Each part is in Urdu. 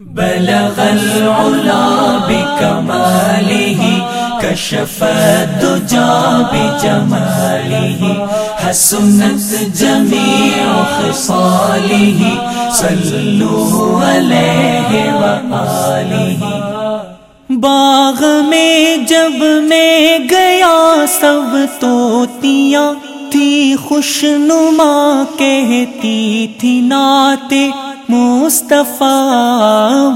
بلغ العلا بكماله كشف الدجى بجماله، حسنت جميع خصاله صلوا عليه وآله باغ میں جب میں گیا، سب توتیاں تھی، خوشنما کہتی تھی ناتے مصطفیٰ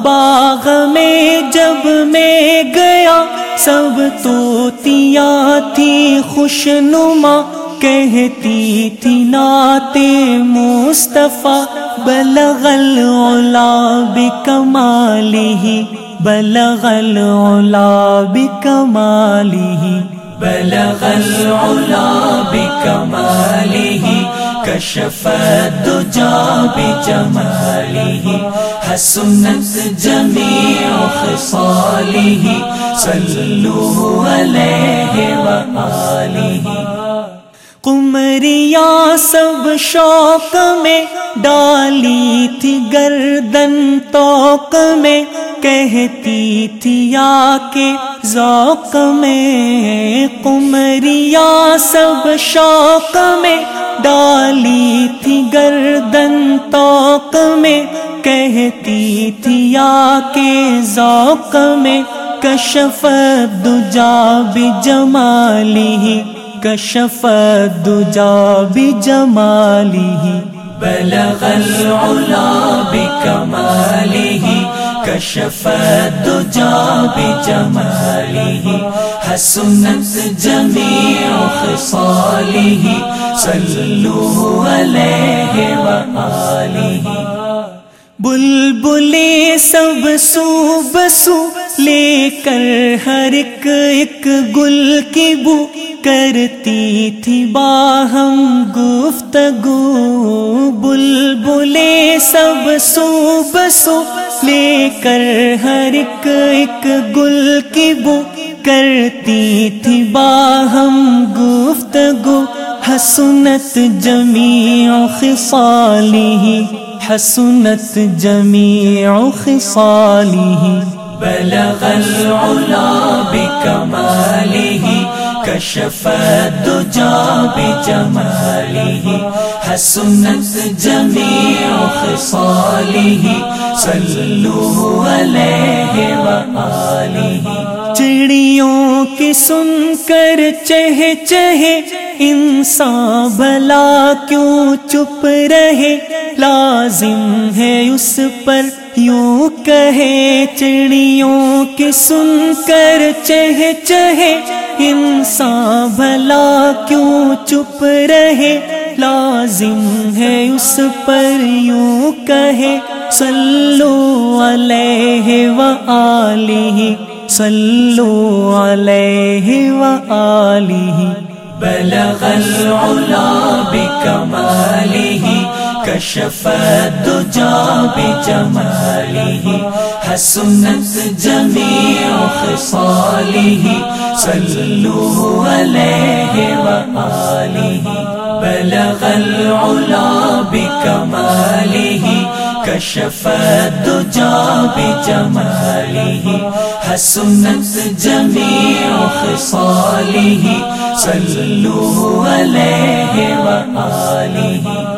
باغ میں جب میں گیا، سب توتیاں تھی خوشنما، کہتی تھی ناتے مصطفیٰ، بلغ العلا بکمالہ بلغ العلا بکمالہ بلغ العلا بكماله كشف الدجى بجماله حسنت جميع خصاله صلوا عليه وآله قمریا سب شوق میں ڈالی تھی گردن توق میں، کہتی تھی یا کے ذوق میں۔ قمریا سب شوق میں ڈالی تھی گردن توق میں، کہتی تھی یا کے ذوق میں۔ کشف دجا بھی جمالی کشف دجا بھی جمالی بلغ العلا بكماله كشف الدجى بجماله حسنت جميع خصاله صلوا عليه وآله بلبلے سب سو بسو لے کر ہر ایک ایک گل کی بو کرتی تھی باہم گفتگو۔ بلبلے سب سو بسو لے کر ہر ایک ایک گل کی بو کرتی تھی باہم گفتگو۔ حسنت جمیع خصالی۔ حسنت جميع خصاله. بلغ العلا بكماله كشف الدجى بجماله. حسنت جميع خصاله صلوا عليه وآله چڑیوں کی سن کر چہ چہے انسان بھلا کیوں چپ رہے؟ لازم ہے اس پر یوں کہے، چڑیوں کی سن کر چہ چہے۔ انسان بھلا کیوں چپ رہے؟ لازم ہے اس پر یوں کہے۔ صلو علیہ وآلہ، صلو علیہ وآلہ۔ بلغ العلا بكماله كشف الدجى بجماله حسنت جميع خصاله صلوا عليه وآله. بلغ العلا بكماله كشف الدجى بجماله حسنت جميع خصاله صلوا عليه وآله.